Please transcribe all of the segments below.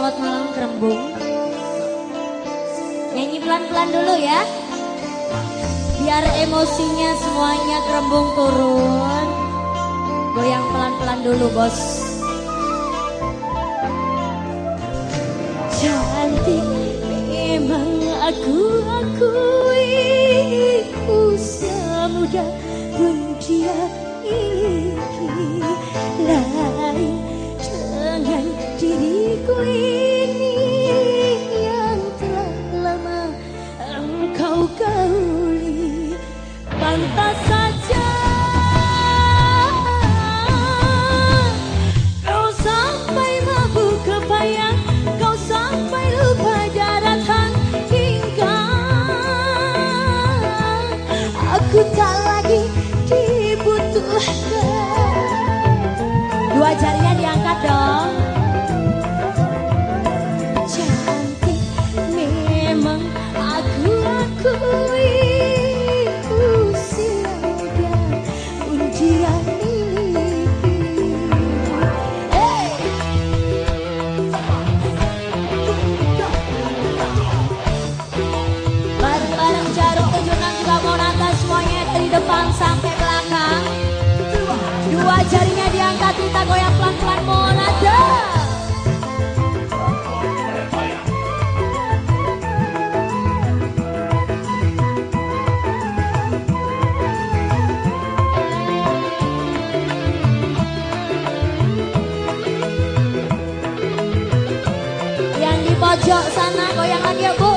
selamat malam Kerembung. Nyanyi pelan-pelan dulu ya. Biar emosinya semuanya Kerembung turun. Goyang pelan-pelan dulu bos. Cantik memang aku akui usia muda pun dia miliki lain dengan diriku ini aku tak lagi dibutuhkan. Dua jarinya diangkat dong. Cantik memang aku akui jarinya diangkat kita goyang pelan-pelan mau nada Yang di pojok sana goyang lagi ya bu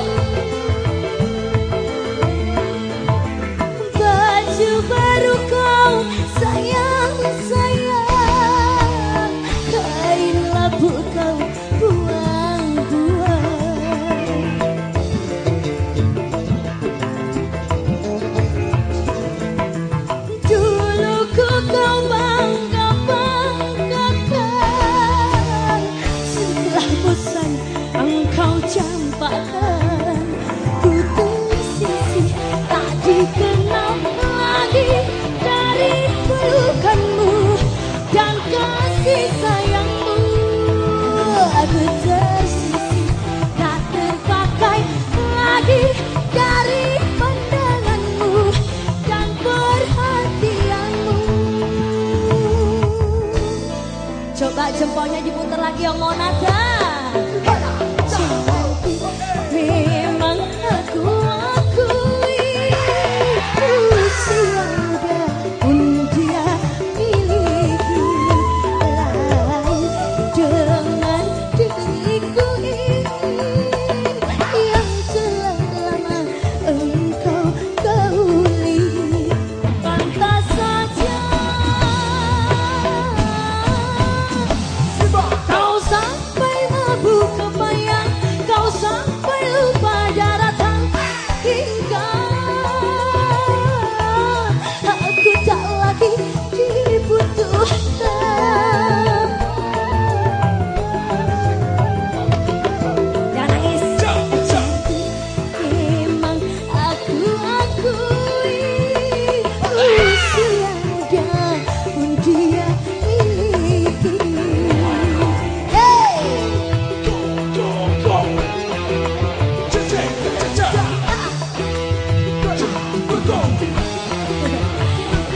Cantik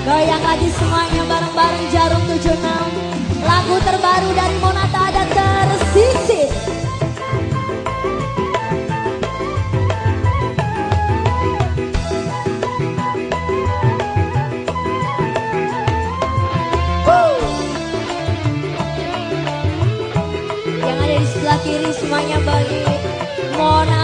Goyang lagi semuanya bareng-bareng Jarum 76 Lagu terbaru dari Monata ada tersisih. Woo! Yang ada di sebelah kiri semuanya bagi Monata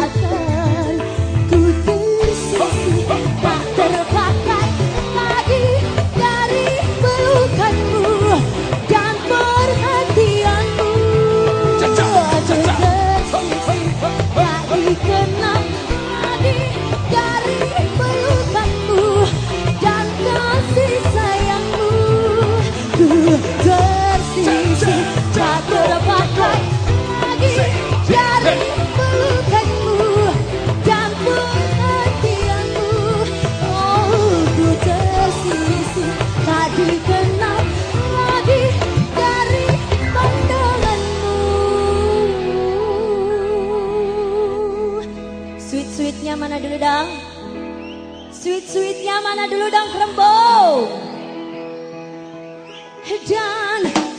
podcast. Sweetnya mana dulu dong? Sweet-sweetnya mana dulu dong kerembau? Dan